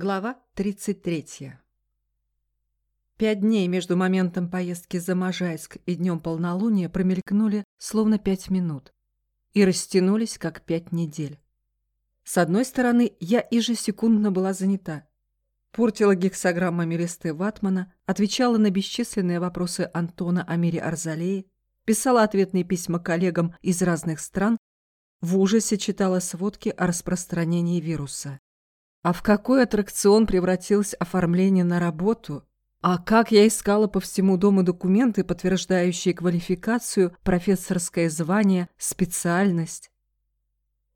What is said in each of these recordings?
Глава 33. Пять дней между моментом поездки за Можайск и днем полнолуния промелькнули словно пять минут и растянулись, как пять недель. С одной стороны, я ежесекундно была занята. Портила гексограммами листы ватмана, отвечала на бесчисленные вопросы Антона о мире Арзалеи, писала ответные письма коллегам из разных стран, в ужасе читала сводки о распространении вируса. А в какой аттракцион превратилось оформление на работу? А как я искала по всему дому документы, подтверждающие квалификацию, профессорское звание, специальность?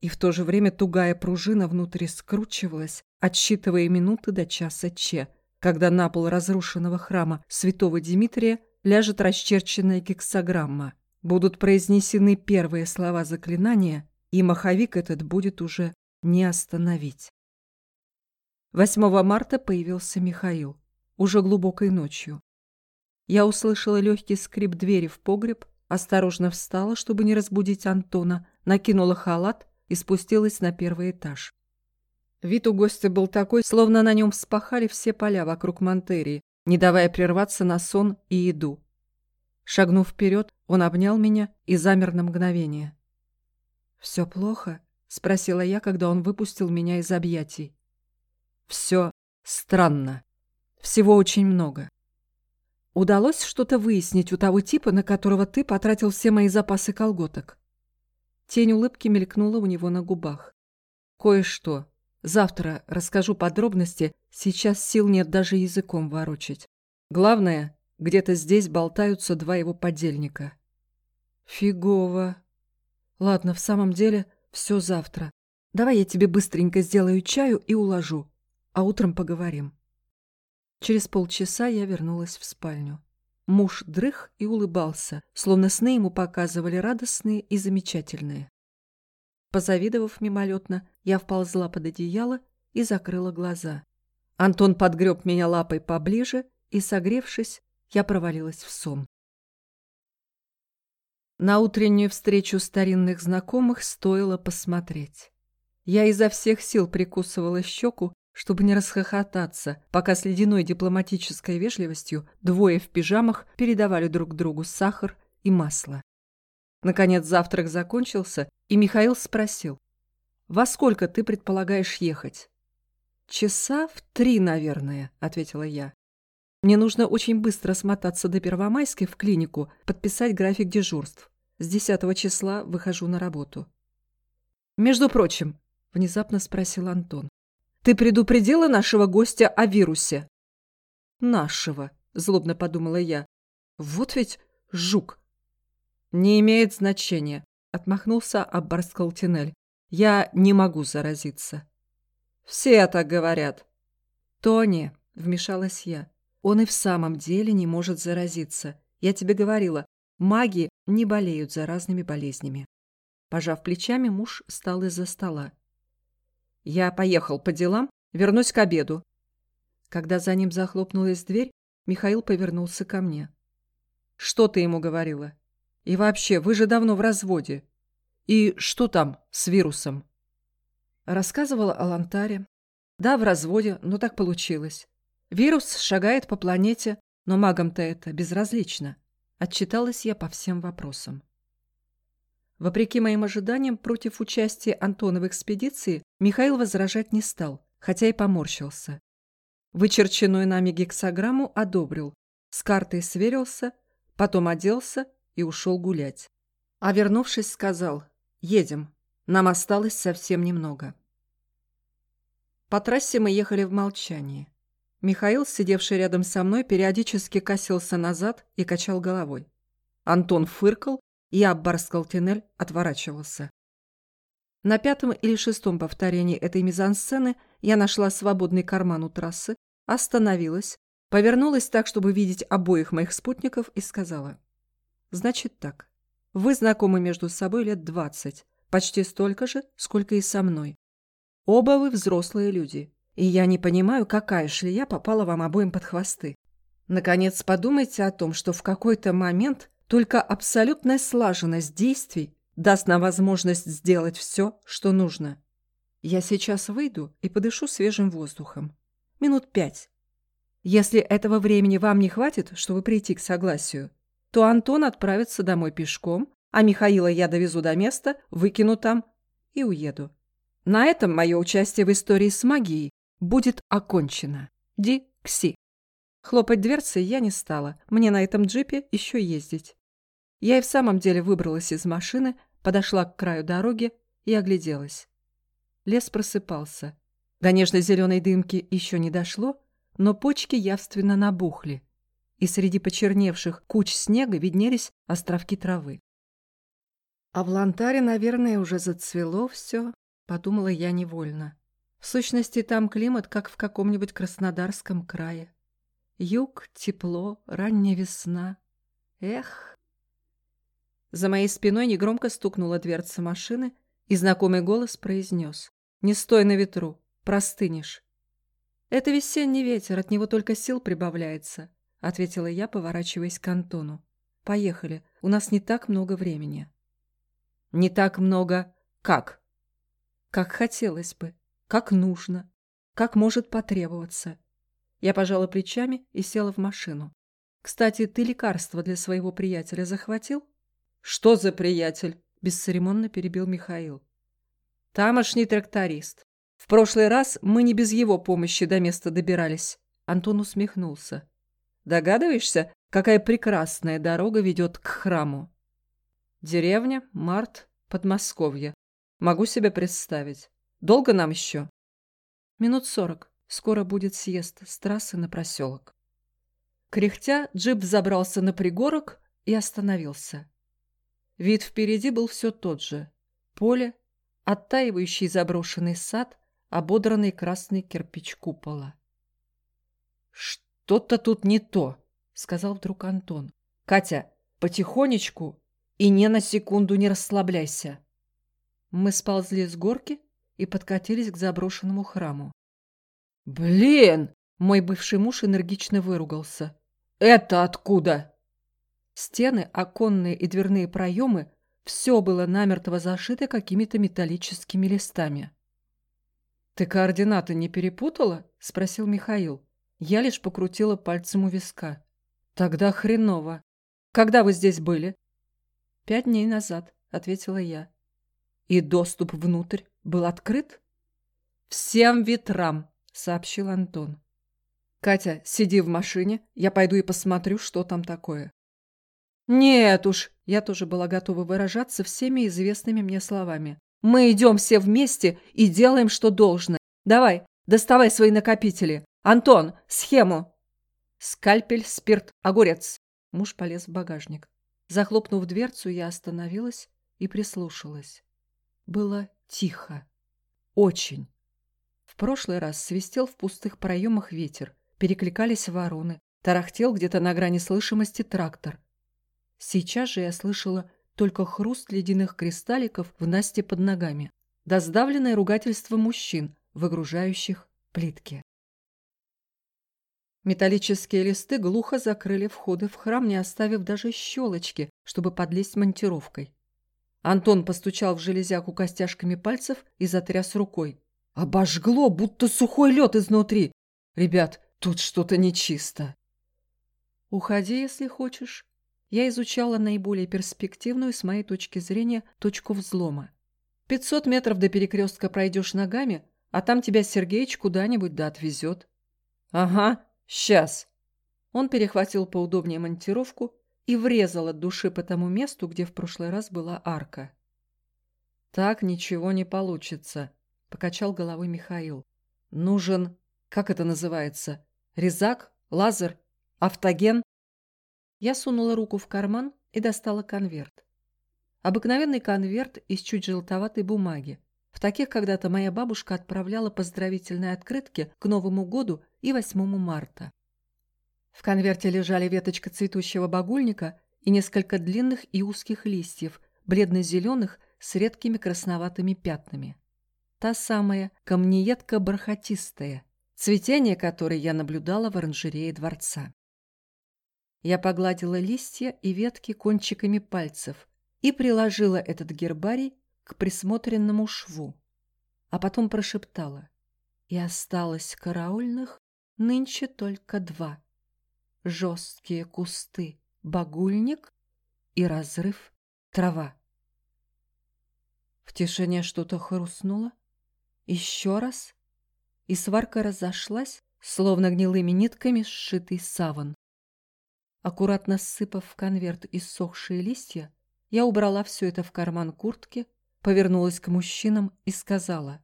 И в то же время тугая пружина внутри скручивалась, отсчитывая минуты до часа Че, когда на пол разрушенного храма святого Дмитрия ляжет расчерченная гексограмма. Будут произнесены первые слова заклинания, и маховик этот будет уже не остановить. 8 марта появился Михаил, уже глубокой ночью. Я услышала легкий скрип двери в погреб, осторожно встала, чтобы не разбудить Антона, накинула халат и спустилась на первый этаж. Вид у гостя был такой, словно на нем вспахали все поля вокруг Монтерии, не давая прерваться на сон и еду. Шагнув вперед, он обнял меня и замер на мгновение. «Все плохо?» — спросила я, когда он выпустил меня из объятий. Все странно. Всего очень много. Удалось что-то выяснить у того типа, на которого ты потратил все мои запасы колготок? Тень улыбки мелькнула у него на губах. Кое-что. Завтра расскажу подробности, сейчас сил нет даже языком ворочать. Главное, где-то здесь болтаются два его подельника. Фигово. Ладно, в самом деле, все завтра. Давай я тебе быстренько сделаю чаю и уложу а утром поговорим. Через полчаса я вернулась в спальню. Муж дрых и улыбался, словно сны ему показывали радостные и замечательные. Позавидовав мимолетно, я вползла под одеяло и закрыла глаза. Антон подгреб меня лапой поближе, и, согревшись, я провалилась в сон. На утреннюю встречу старинных знакомых стоило посмотреть. Я изо всех сил прикусывала щеку, чтобы не расхохотаться, пока с ледяной дипломатической вежливостью двое в пижамах передавали друг другу сахар и масло. Наконец завтрак закончился, и Михаил спросил. «Во сколько ты предполагаешь ехать?» «Часа в три, наверное», — ответила я. «Мне нужно очень быстро смотаться до Первомайской в клинику, подписать график дежурств. С десятого числа выхожу на работу». «Между прочим», — внезапно спросил Антон, ты предупредила нашего гостя о вирусе?» «Нашего», — злобно подумала я. «Вот ведь жук». «Не имеет значения», — отмахнулся Аббарскал Тинель. «Я не могу заразиться». «Все так говорят». «Тони», — вмешалась я, — «он и в самом деле не может заразиться. Я тебе говорила, маги не болеют заразными болезнями». Пожав плечами, муж встал из-за стола. Я поехал по делам, вернусь к обеду. Когда за ним захлопнулась дверь, Михаил повернулся ко мне. Что ты ему говорила? И вообще, вы же давно в разводе. И что там с вирусом? Рассказывала о Лантаре. Да, в разводе, но так получилось. Вирус шагает по планете, но магам-то это безразлично. Отчиталась я по всем вопросам. Вопреки моим ожиданиям, против участия Антона в экспедиции Михаил возражать не стал, хотя и поморщился. Вычерченную нами гексограмму одобрил, с картой сверился, потом оделся и ушел гулять. А вернувшись, сказал «Едем, нам осталось совсем немного». По трассе мы ехали в молчании. Михаил, сидевший рядом со мной, периодически косился назад и качал головой. Антон фыркал и Аббар-Скалтинель отворачивался. На пятом или шестом повторении этой мизансцены я нашла свободный карман у трассы, остановилась, повернулась так, чтобы видеть обоих моих спутников и сказала. «Значит так. Вы знакомы между собой лет двадцать, почти столько же, сколько и со мной. Оба вы взрослые люди, и я не понимаю, какая шлея попала вам обоим под хвосты. Наконец, подумайте о том, что в какой-то момент только абсолютная слаженность действий даст нам возможность сделать все, что нужно. Я сейчас выйду и подышу свежим воздухом. Минут пять. Если этого времени вам не хватит, чтобы прийти к согласию, то Антон отправится домой пешком, а Михаила я довезу до места, выкину там и уеду. На этом мое участие в истории с магией будет окончено. Ди-кси. Хлопать дверцей я не стала, мне на этом джипе еще ездить. Я и в самом деле выбралась из машины, подошла к краю дороги и огляделась. Лес просыпался. До нежно-зеленой дымки еще не дошло, но почки явственно набухли, и среди почерневших куч снега виднелись островки травы. А в Лантаре, наверное, уже зацвело все, подумала я невольно. В сущности, там климат, как в каком-нибудь Краснодарском крае. Юг, тепло, ранняя весна. Эх! За моей спиной негромко стукнула дверца машины, и знакомый голос произнес. «Не стой на ветру, простынешь». «Это весенний ветер, от него только сил прибавляется», — ответила я, поворачиваясь к Антону. «Поехали, у нас не так много времени». «Не так много как?» «Как хотелось бы, как нужно, как может потребоваться». Я пожала плечами и села в машину. «Кстати, ты лекарство для своего приятеля захватил?» «Что за приятель?» – бесцеремонно перебил Михаил. «Тамошний тракторист. В прошлый раз мы не без его помощи до места добирались. Антон усмехнулся. Догадываешься, какая прекрасная дорога ведет к храму? Деревня, Март, Подмосковье. Могу себе представить. Долго нам еще? Минут сорок. Скоро будет съезд с трассы на проселок. Кряхтя, джип забрался на пригорок и остановился. Вид впереди был все тот же. Поле, оттаивающий заброшенный сад, ободранный красный кирпич купола. «Что-то тут не то», — сказал вдруг Антон. «Катя, потихонечку и не на секунду не расслабляйся». Мы сползли с горки и подкатились к заброшенному храму. «Блин!» — мой бывший муж энергично выругался. «Это откуда?» Стены, оконные и дверные проемы — все было намертво зашито какими-то металлическими листами. «Ты координаты не перепутала?» – спросил Михаил. Я лишь покрутила пальцем у виска. «Тогда хреново. Когда вы здесь были?» «Пять дней назад», – ответила я. «И доступ внутрь был открыт?» «Всем ветрам», – сообщил Антон. «Катя, сиди в машине, я пойду и посмотрю, что там такое». «Нет уж», – я тоже была готова выражаться всеми известными мне словами. Мы идем все вместе и делаем, что должно. Давай, доставай свои накопители. Антон, схему. Скальпель, спирт, огурец. Муж полез в багажник. Захлопнув дверцу, я остановилась и прислушалась. Было тихо. Очень. В прошлый раз свистел в пустых проемах ветер, перекликались вороны, тарахтел где-то на грани слышимости трактор. Сейчас же я слышала только хруст ледяных кристалликов в Насте под ногами, да сдавленное ругательство мужчин, выгружающих плитки. Металлические листы глухо закрыли входы в храм, не оставив даже щелочки, чтобы подлезть монтировкой. Антон постучал в железяку костяшками пальцев и затряс рукой. «Обожгло, будто сухой лед изнутри! Ребят, тут что-то нечисто!» «Уходи, если хочешь», я изучала наиболее перспективную, с моей точки зрения, точку взлома. 500 метров до перекрестка пройдешь ногами, а там тебя Сергеич куда-нибудь да отвезет. Ага, сейчас. Он перехватил поудобнее монтировку и врезал от души по тому месту, где в прошлый раз была арка. Так ничего не получится, покачал головой Михаил. Нужен, как это называется, резак, лазер, автоген? Я сунула руку в карман и достала конверт. Обыкновенный конверт из чуть желтоватой бумаги. В таких когда-то моя бабушка отправляла поздравительные открытки к Новому году и 8 марта. В конверте лежали веточка цветущего багульника и несколько длинных и узких листьев, бледно-зеленых с редкими красноватыми пятнами. Та самая камнеедка бархатистая, цветение которой я наблюдала в оранжерее дворца. Я погладила листья и ветки кончиками пальцев и приложила этот гербарий к присмотренному шву, а потом прошептала. И осталось караульных нынче только два. Жесткие кусты, багульник и разрыв трава. В тишине что-то хрустнуло. Еще раз. И сварка разошлась, словно гнилыми нитками сшитый саван. Аккуратно сыпав в конверт иссохшие листья, я убрала все это в карман куртки, повернулась к мужчинам и сказала,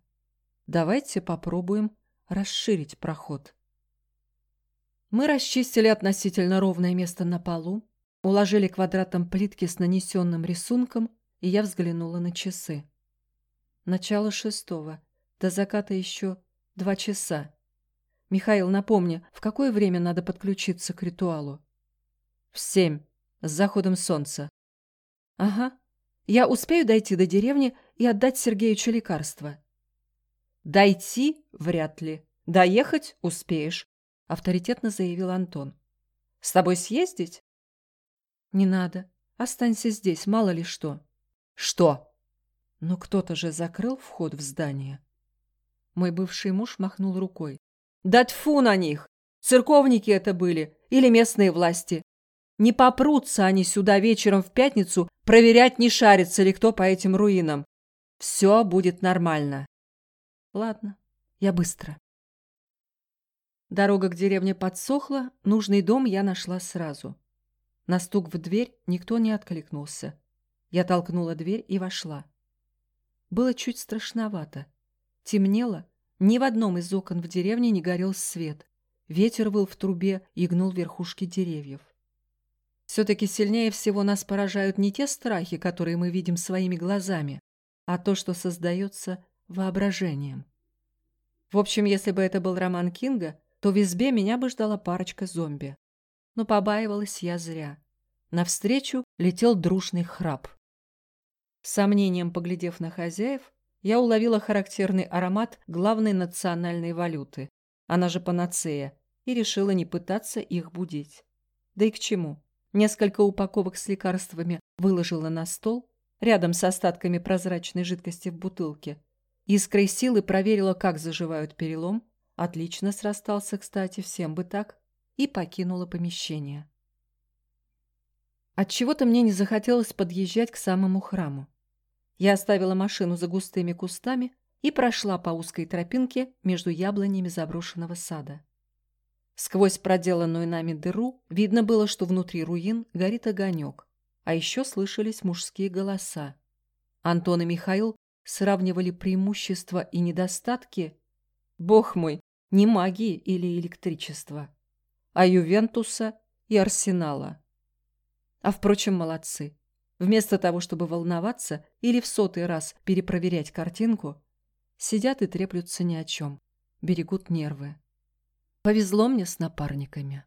«Давайте попробуем расширить проход». Мы расчистили относительно ровное место на полу, уложили квадратом плитки с нанесенным рисунком, и я взглянула на часы. Начало шестого. До заката еще два часа. Михаил, напомни, в какое время надо подключиться к ритуалу? В семь, с заходом солнца. Ага. Я успею дойти до деревни и отдать Сергеичу лекарство. Дойти вряд ли. Доехать успеешь, авторитетно заявил Антон. С тобой съездить? Не надо. Останься здесь, мало ли что. Что? Но кто-то же закрыл вход в здание. Мой бывший муж махнул рукой. «Да тьфу на них! Церковники это были или местные власти. Не попрутся они сюда вечером в пятницу проверять, не шарится ли кто по этим руинам. Все будет нормально». «Ладно, я быстро». Дорога к деревне подсохла, нужный дом я нашла сразу. На стук в дверь никто не откликнулся. Я толкнула дверь и вошла. Было чуть страшновато. Темнело, ни в одном из окон в деревне не горел свет. Ветер выл в трубе и гнул верхушки деревьев. Все-таки сильнее всего нас поражают не те страхи, которые мы видим своими глазами, а то, что создается воображением. В общем, если бы это был роман Кинга, то в избе меня бы ждала парочка зомби. Но побаивалась я зря. Навстречу летел дружный храп. сомнением поглядев на хозяев, я уловила характерный аромат главной национальной валюты, она же панацея, и решила не пытаться их будить. Да и к чему? Несколько упаковок с лекарствами выложила на стол, рядом с остатками прозрачной жидкости в бутылке. Искрой силы проверила, как заживают перелом. Отлично срастался, кстати, всем бы так. И покинула помещение. Отчего-то мне не захотелось подъезжать к самому храму. Я оставила машину за густыми кустами и прошла по узкой тропинке между яблонями заброшенного сада. Сквозь проделанную нами дыру видно было, что внутри руин горит огонек, а еще слышались мужские голоса. Антон и Михаил сравнивали преимущества и недостатки, бог мой, не магии или электричества, а Ювентуса и Арсенала. А впрочем, молодцы. Вместо того, чтобы волноваться или в сотый раз перепроверять картинку, сидят и треплются ни о чем, берегут нервы. Повезло мне с напарниками.